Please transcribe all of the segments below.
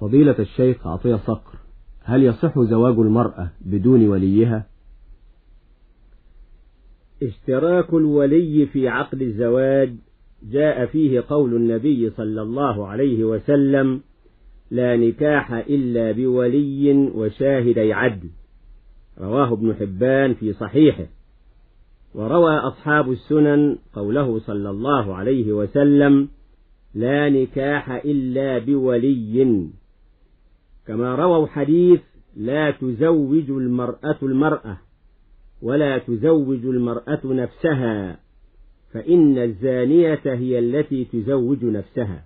فضيلة الشيخ عطية صقر هل يصح زواج المرأة بدون وليها؟ اشتراك الولي في عقد الزواج جاء فيه قول النبي صلى الله عليه وسلم لا نكاح إلا بولي وشاهدي عدل رواه ابن حبان في صحيحه. وروى أصحاب السنن قوله صلى الله عليه وسلم لا نكاح إلا بولي كما رووا حديث لا تزوج المرأة المرأة ولا تزوج المرأة نفسها فإن الزانية هي التي تزوج نفسها.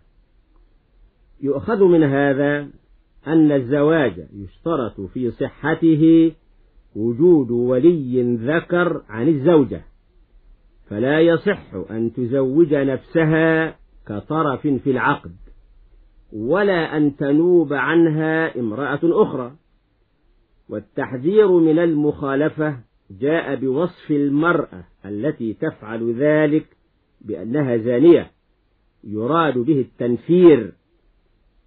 يؤخذ من هذا أن الزواج يشترط في صحته وجود ولي ذكر عن الزوجة فلا يصح أن تزوج نفسها كطرف في العقد. ولا أن تنوب عنها امرأة أخرى. والتحذير من المخالفة جاء بوصف المرأة التي تفعل ذلك بأنها زانية يراد به التنفير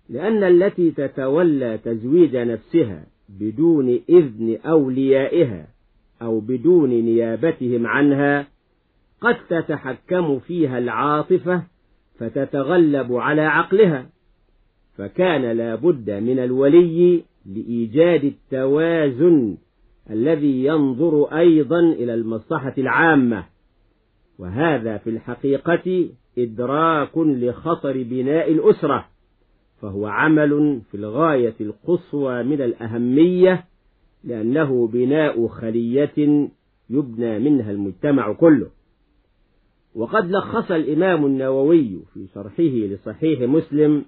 لأن التي تتولى تزويج نفسها بدون إذن أوليائها أو بدون نيابتهم عنها قد تتحكم فيها العاطفة فتتغلب على عقلها. فكان لا بد من الولي لإيجاد التوازن الذي ينظر أيضا إلى المصلحة العامة. وهذا في الحقيقة إدراك لخطر بناء الأسرة فهو عمل في الغاية القصوى من الأهمية لأنه بناء خلية يبنى منها المجتمع كله. وقد لخص الإمام النووي في شرحه لصحيح مسلم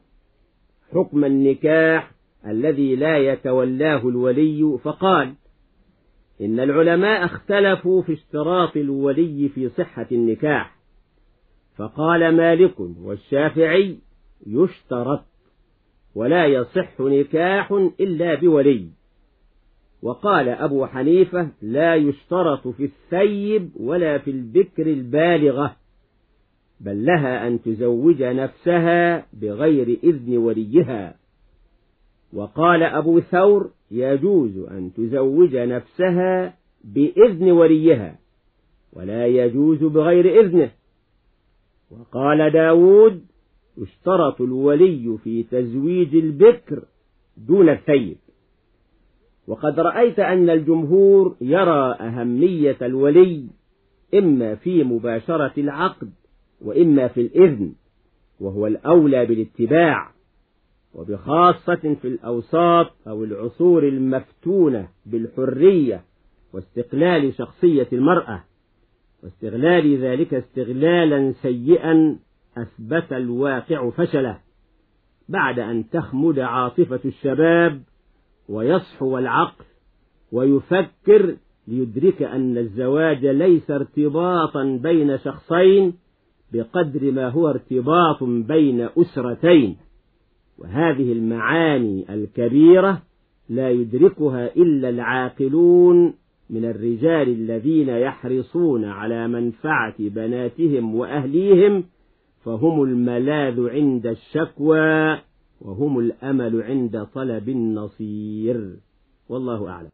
حكم النكاح الذي لا يتولاه الولي فقال إن العلماء اختلفوا في اشتراط الولي في صحة النكاح. فقال مالك والشافعي يشترط ولا يصح نكاح إلا بولي. وقال أبو حنيفة لا يشترط في الثيب ولا في البكر البالغة. بل لها أن تزوج نفسها بغير إذن وليها. وقال أبو ثور يجوز أن تزوج نفسها بإذن وليها ولا يجوز بغير إذنه. وقال داود يشترط الولي في تزويج البكر دون الثيب. وقد رأيت أن الجمهور يرى أهمية الولي إما في مباشرة العقد وإما في الإذن وهو الأولى بالاتباع وبخاصة في الأوساط أو العصور المفتونة بالحرية واستقلال شخصية المرأة واستغلال ذلك استغلالا سيئا أثبت الواقع فشله بعد أن تخمد عاطفة الشباب ويصحو العقل ويفكر ليدرك أن الزواج ليس ارتباطا بين شخصين بقدر ما هو ارتباط بين أسرتين وهذه المعاني الكبيرة لا يدركها إلا العاقلون من الرجال الذين يحرصون على منفعة بناتهم وأهليهم فهم الملاذ عند الشكوى وهم الأمل عند طلب النصير. والله أعلم.